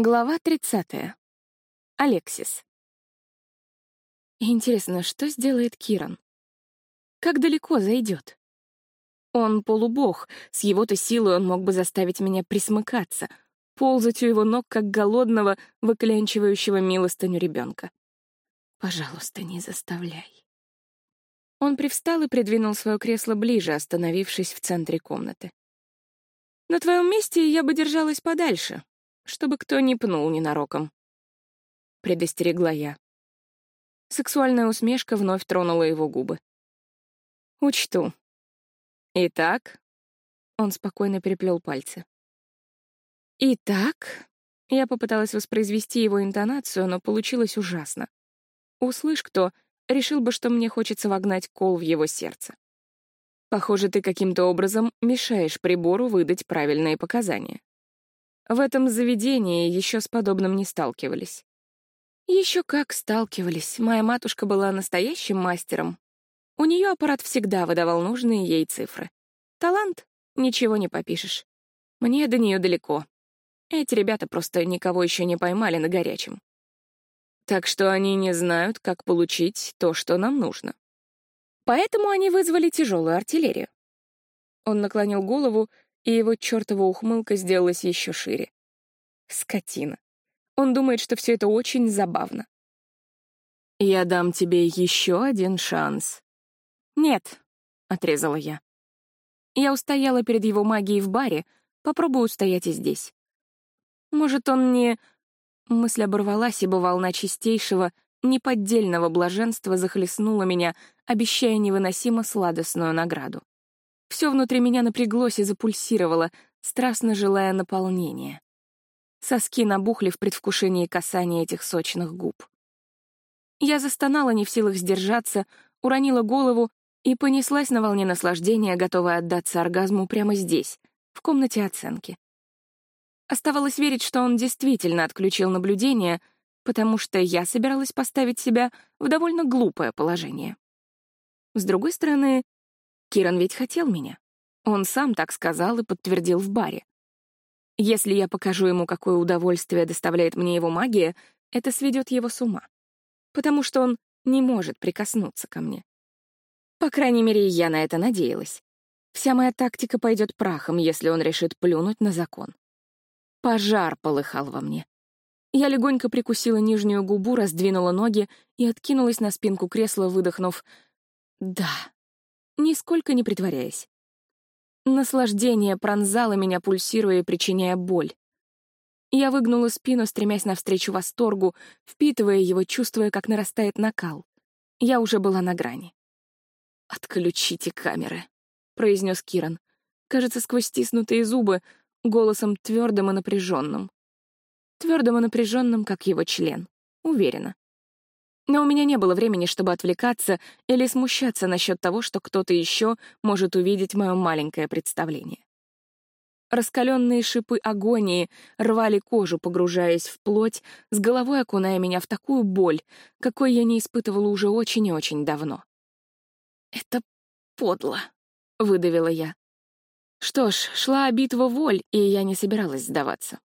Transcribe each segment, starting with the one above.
Глава 30. Алексис. Интересно, что сделает Киран? Как далеко зайдет? Он полубог, с его-то силой он мог бы заставить меня присмыкаться, ползать у его ног, как голодного, выклянчивающего милостыню ребенка. Пожалуйста, не заставляй. Он привстал и придвинул свое кресло ближе, остановившись в центре комнаты. На твоем месте я бы держалась подальше, чтобы кто не пнул ненароком. Предостерегла я. Сексуальная усмешка вновь тронула его губы. «Учту. Итак...» Он спокойно переплел пальцы. «Итак...» Я попыталась воспроизвести его интонацию, но получилось ужасно. Услышь кто, решил бы, что мне хочется вогнать кол в его сердце. Похоже, ты каким-то образом мешаешь прибору выдать правильные показания. В этом заведении еще с подобным не сталкивались. Еще как сталкивались. Моя матушка была настоящим мастером. У нее аппарат всегда выдавал нужные ей цифры. Талант — ничего не попишешь. Мне до нее далеко. Эти ребята просто никого еще не поймали на горячем. Так что они не знают, как получить то, что нам нужно. Поэтому они вызвали тяжелую артиллерию. Он наклонил голову и его чертова ухмылка сделалась еще шире. Скотина. Он думает, что все это очень забавно. «Я дам тебе еще один шанс». «Нет», — отрезала я. Я устояла перед его магией в баре, попробую устоять и здесь. Может, он не... Мысль оборвалась, ибо волна чистейшего, неподдельного блаженства захлестнула меня, обещая невыносимо сладостную награду. Все внутри меня напряглось и запульсировало, страстно желая наполнения. Соски набухли в предвкушении касания этих сочных губ. Я застонала, не в силах сдержаться, уронила голову и понеслась на волне наслаждения, готовая отдаться оргазму прямо здесь, в комнате оценки. Оставалось верить, что он действительно отключил наблюдение, потому что я собиралась поставить себя в довольно глупое положение. С другой стороны, Киран ведь хотел меня. Он сам так сказал и подтвердил в баре. Если я покажу ему, какое удовольствие доставляет мне его магия, это сведет его с ума. Потому что он не может прикоснуться ко мне. По крайней мере, я на это надеялась. Вся моя тактика пойдет прахом, если он решит плюнуть на закон. Пожар полыхал во мне. Я легонько прикусила нижнюю губу, раздвинула ноги и откинулась на спинку кресла, выдохнув «Да» нисколько не притворяясь. Наслаждение пронзало меня, пульсируя и причиняя боль. Я выгнула спину, стремясь навстречу восторгу, впитывая его, чувствуя, как нарастает накал. Я уже была на грани. «Отключите камеры», — произнес Киран. Кажется, сквозь стиснутые зубы, голосом твердым и напряженным. Твердым и напряженным, как его член. Уверена. Но у меня не было времени, чтобы отвлекаться или смущаться насчет того, что кто-то еще может увидеть мое маленькое представление. Раскаленные шипы агонии рвали кожу, погружаясь в плоть, с головой окуная меня в такую боль, какой я не испытывала уже очень и очень давно. «Это подло», — выдавила я. Что ж, шла битва воль, и я не собиралась сдаваться.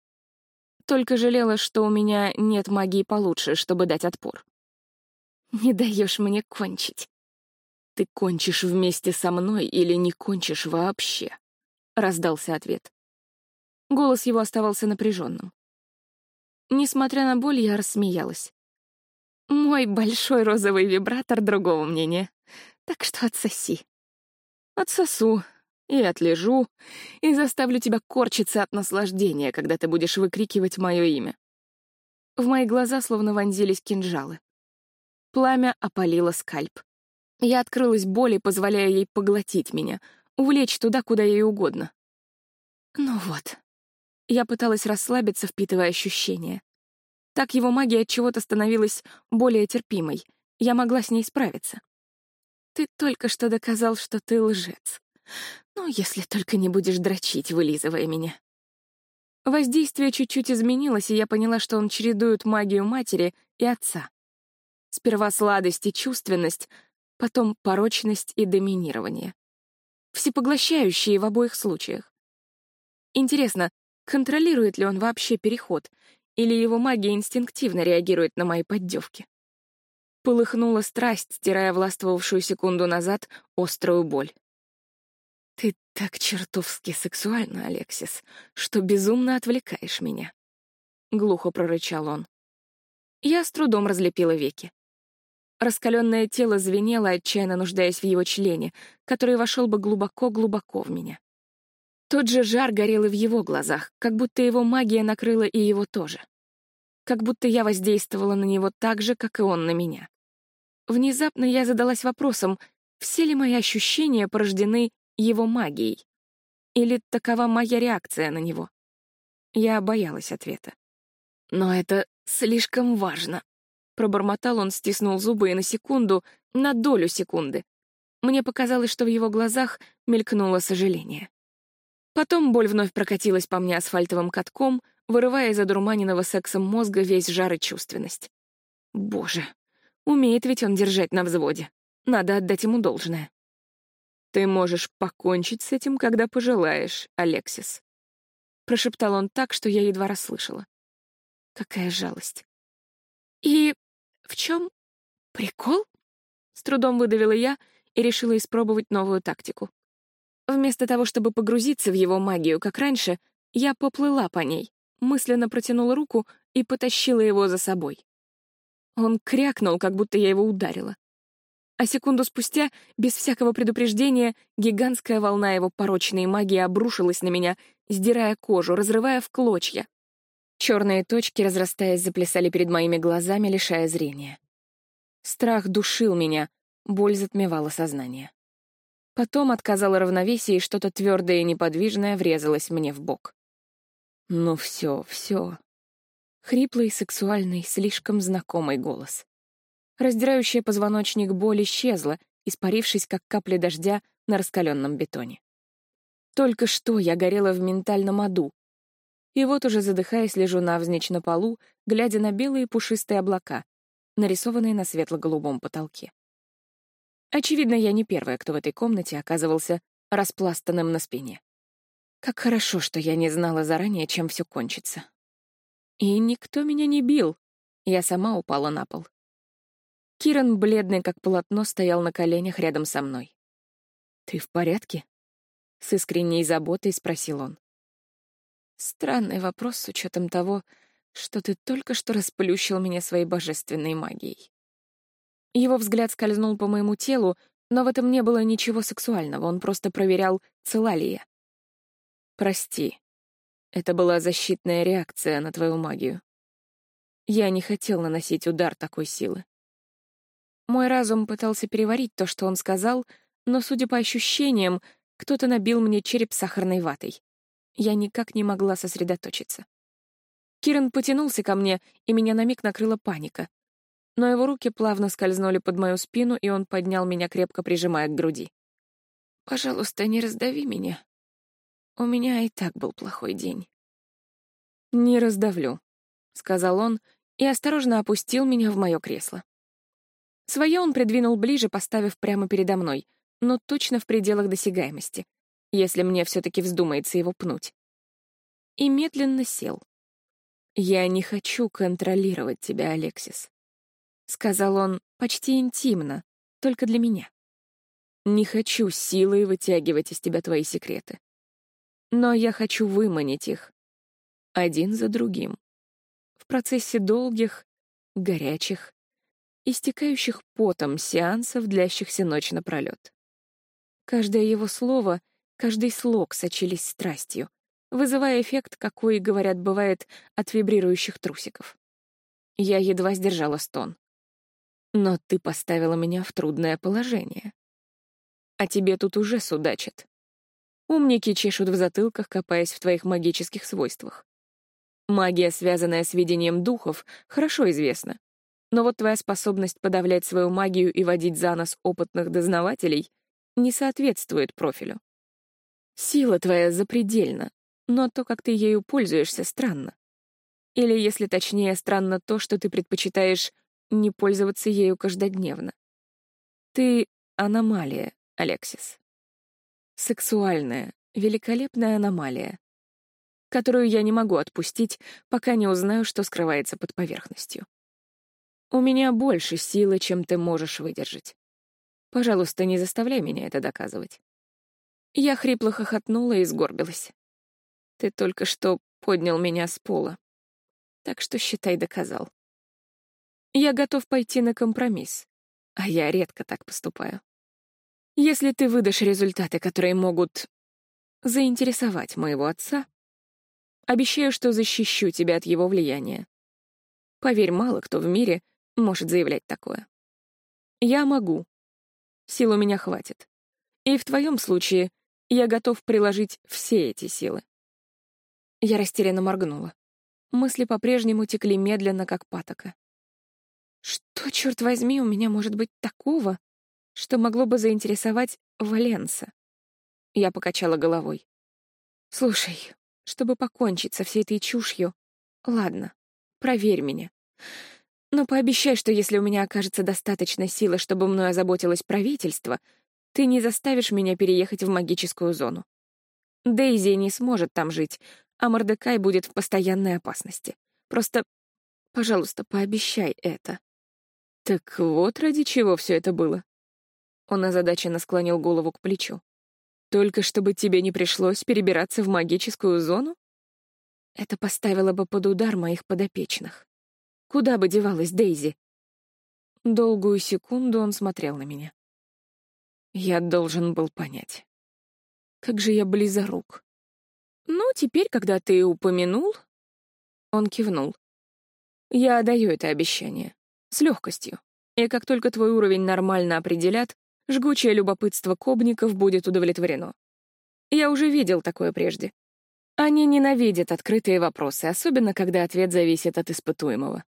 Только жалела, что у меня нет магии получше, чтобы дать отпор. Не даешь мне кончить. Ты кончишь вместе со мной или не кончишь вообще? Раздался ответ. Голос его оставался напряженным. Несмотря на боль, я рассмеялась. Мой большой розовый вибратор другого мнения, так что отсоси. Отсосу и отлежу, и заставлю тебя корчиться от наслаждения, когда ты будешь выкрикивать мое имя. В мои глаза словно вонзились кинжалы. Пламя опалило скальп. Я открылась боли, позволяя ей поглотить меня, увлечь туда, куда ей угодно. Ну вот. Я пыталась расслабиться, впитывая ощущения. Так его магия от чего-то становилась более терпимой. Я могла с ней справиться. Ты только что доказал, что ты лжец. Ну, если только не будешь дрочить, вылизывая меня. Воздействие чуть-чуть изменилось, и я поняла, что он чередует магию матери и отца. Сперва сладость и чувственность, потом порочность и доминирование. Всепоглощающие в обоих случаях. Интересно, контролирует ли он вообще переход, или его магия инстинктивно реагирует на мои поддевки. Полыхнула страсть, стирая властвовавшую секунду назад острую боль. «Ты так чертовски сексуальна, Алексис, что безумно отвлекаешь меня», — глухо прорычал он. Я с трудом разлепила веки. Раскаленное тело звенело, отчаянно нуждаясь в его члене, который вошел бы глубоко-глубоко в меня. Тот же жар горел и в его глазах, как будто его магия накрыла и его тоже. Как будто я воздействовала на него так же, как и он на меня. Внезапно я задалась вопросом, все ли мои ощущения порождены его магией? Или такова моя реакция на него? Я боялась ответа. Но это слишком важно. Пробормотал он, стиснул зубы и на секунду, на долю секунды. Мне показалось, что в его глазах мелькнуло сожаление. Потом боль вновь прокатилась по мне асфальтовым катком, вырывая из одурманенного сексом мозга весь жар и чувственность. Боже, умеет ведь он держать на взводе. Надо отдать ему должное. «Ты можешь покончить с этим, когда пожелаешь, Алексис», — прошептал он так, что я едва расслышала. Какая жалость. «И «В чем прикол?» С трудом выдавила я и решила испробовать новую тактику. Вместо того, чтобы погрузиться в его магию, как раньше, я поплыла по ней, мысленно протянула руку и потащила его за собой. Он крякнул, как будто я его ударила. А секунду спустя, без всякого предупреждения, гигантская волна его порочной магии обрушилась на меня, сдирая кожу, разрывая в клочья. Черные точки, разрастаясь, заплясали перед моими глазами, лишая зрения. Страх душил меня, боль затмевала сознание. Потом отказало равновесие, и что-то твердое и неподвижное врезалось мне в бок. Ну все, все. Хриплый, сексуальный, слишком знакомый голос. Раздирающая позвоночник боль исчезла, испарившись, как капли дождя на раскаленном бетоне. Только что я горела в ментальном аду, и вот уже задыхаясь, лежу навзничь на полу, глядя на белые пушистые облака, нарисованные на светло-голубом потолке. Очевидно, я не первая, кто в этой комнате оказывался распластанным на спине. Как хорошо, что я не знала заранее, чем все кончится. И никто меня не бил. Я сама упала на пол. Киран, бледный как полотно, стоял на коленях рядом со мной. «Ты в порядке?» — с искренней заботой спросил он. Странный вопрос с учетом того, что ты только что расплющил меня своей божественной магией. Его взгляд скользнул по моему телу, но в этом не было ничего сексуального, он просто проверял, цела ли я. Прости. Это была защитная реакция на твою магию. Я не хотел наносить удар такой силы. Мой разум пытался переварить то, что он сказал, но, судя по ощущениям, кто-то набил мне череп сахарной ватой. Я никак не могла сосредоточиться. Киран потянулся ко мне, и меня на миг накрыла паника. Но его руки плавно скользнули под мою спину, и он поднял меня, крепко прижимая к груди. «Пожалуйста, не раздави меня. У меня и так был плохой день». «Не раздавлю», — сказал он и осторожно опустил меня в мое кресло. Свое он придвинул ближе, поставив прямо передо мной, но точно в пределах досягаемости — если мне все-таки вздумается его пнуть. И медленно сел. «Я не хочу контролировать тебя, Алексис», — сказал он почти интимно, только для меня. «Не хочу силой вытягивать из тебя твои секреты. Но я хочу выманить их, один за другим, в процессе долгих, горячих, истекающих потом сеансов, длящихся ночь напролет. Каждое его слово Каждый слог сочились страстью, вызывая эффект, какой, говорят, бывает от вибрирующих трусиков. Я едва сдержала стон. Но ты поставила меня в трудное положение. А тебе тут уже судачат. Умники чешут в затылках, копаясь в твоих магических свойствах. Магия, связанная с видением духов, хорошо известна. Но вот твоя способность подавлять свою магию и водить за нос опытных дознавателей не соответствует профилю. Сила твоя запредельна, но то, как ты ею пользуешься, странно. Или, если точнее, странно то, что ты предпочитаешь не пользоваться ею каждодневно. Ты — аномалия, Алексис. Сексуальная, великолепная аномалия. которую я не могу отпустить, пока не узнаю, что скрывается под поверхностью. У меня больше силы, чем ты можешь выдержать. Пожалуйста, не заставляй меня это доказывать. Я хрипло хохотнула и сгорбилась. Ты только что поднял меня с пола. Так что, считай, доказал. Я готов пойти на компромисс, а я редко так поступаю. Если ты выдашь результаты, которые могут заинтересовать моего отца, обещаю, что защищу тебя от его влияния. Поверь, мало кто в мире может заявлять такое. Я могу. Сил у меня хватит. И в твоем случае я готов приложить все эти силы. Я растерянно моргнула. Мысли по-прежнему текли медленно, как патока. Что, черт возьми, у меня может быть такого, что могло бы заинтересовать Валенса? Я покачала головой. Слушай, чтобы покончить со всей этой чушью, ладно, проверь меня. Но пообещай, что если у меня окажется достаточно силы, чтобы мной озаботилось правительство, ты не заставишь меня переехать в магическую зону. Дейзи не сможет там жить, а Мордекай будет в постоянной опасности. Просто, пожалуйста, пообещай это. Так вот ради чего все это было. Он озадаченно склонил голову к плечу. Только чтобы тебе не пришлось перебираться в магическую зону? Это поставило бы под удар моих подопечных. Куда бы девалась Дейзи? Долгую секунду он смотрел на меня. Я должен был понять. Как же я близорук. «Ну, теперь, когда ты упомянул...» Он кивнул. «Я даю это обещание. С легкостью. И как только твой уровень нормально определят, жгучее любопытство кобников будет удовлетворено. Я уже видел такое прежде. Они ненавидят открытые вопросы, особенно когда ответ зависит от испытуемого.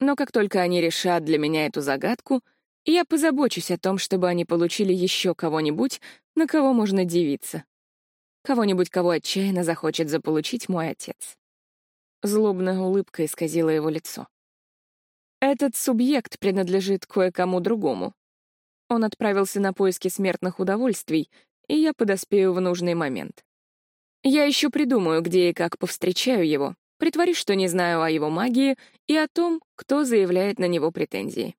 Но как только они решат для меня эту загадку, я позабочусь о том, чтобы они получили еще кого-нибудь, на кого можно дивиться. Кого-нибудь, кого отчаянно захочет заполучить мой отец. Злобная улыбка исказила его лицо. Этот субъект принадлежит кое-кому другому. Он отправился на поиски смертных удовольствий, и я подоспею в нужный момент. Я еще придумаю, где и как повстречаю его, притворюсь, что не знаю о его магии и о том, кто заявляет на него претензии.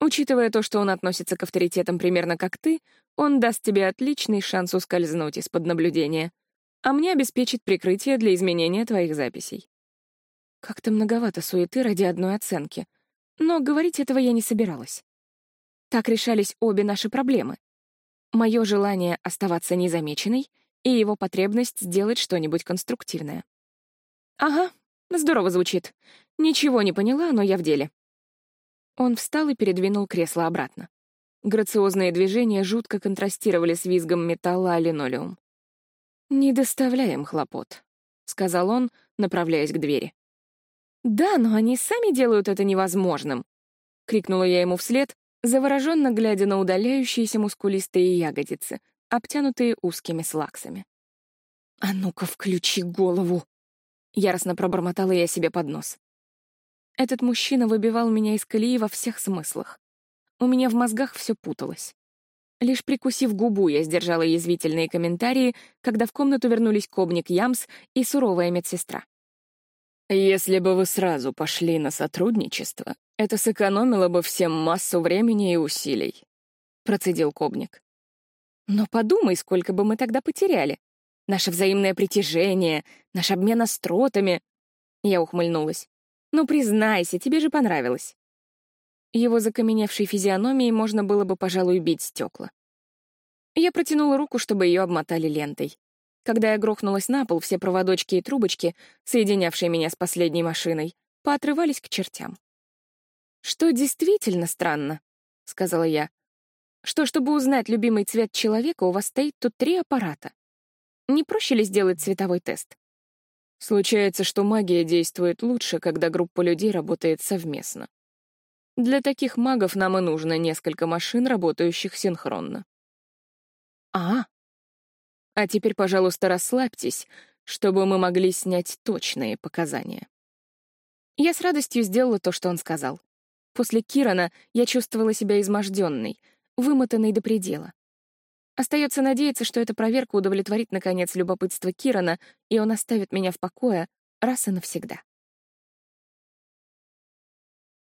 Учитывая то, что он относится к авторитетам примерно как ты, он даст тебе отличный шанс ускользнуть из-под наблюдения, а мне обеспечит прикрытие для изменения твоих записей. Как-то многовато суеты ради одной оценки, но говорить этого я не собиралась. Так решались обе наши проблемы. Мое желание оставаться незамеченной и его потребность сделать что-нибудь конструктивное. Ага, здорово звучит. Ничего не поняла, но я в деле. Он встал и передвинул кресло обратно. Грациозные движения жутко контрастировали с визгом металла о линолеум. «Не доставляем хлопот», — сказал он, направляясь к двери. «Да, но они сами делают это невозможным», — крикнула я ему вслед, завороженно глядя на удаляющиеся мускулистые ягодицы, обтянутые узкими слаксами. «А ну-ка, включи голову!» — яростно пробормотала я себе под нос. Этот мужчина выбивал меня из колеи во всех смыслах. У меня в мозгах все путалось. Лишь прикусив губу, я сдержала язвительные комментарии, когда в комнату вернулись Кобник Ямс и суровая медсестра. «Если бы вы сразу пошли на сотрудничество, это сэкономило бы всем массу времени и усилий», — процедил Кобник. «Но подумай, сколько бы мы тогда потеряли. Наше взаимное притяжение, наш обмен остротами...» Я ухмыльнулась. «Ну, признайся, тебе же понравилось». Его закаменевшей физиономией можно было бы, пожалуй, бить стекла. Я протянула руку, чтобы ее обмотали лентой. Когда я грохнулась на пол, все проводочки и трубочки, соединявшие меня с последней машиной, поотрывались к чертям. «Что действительно странно», — сказала я, «что, чтобы узнать любимый цвет человека, у вас стоит тут три аппарата. Не проще ли сделать цветовой тест?» Случается, что магия действует лучше, когда группа людей работает совместно. Для таких магов нам и нужно несколько машин, работающих синхронно. А, а теперь, пожалуйста, расслабьтесь, чтобы мы могли снять точные показания. Я с радостью сделала то, что он сказал. После Кирана я чувствовала себя изможденной, вымотанной до предела. Остается надеяться, что эта проверка удовлетворит, наконец, любопытство Кирана, и он оставит меня в покое раз и навсегда.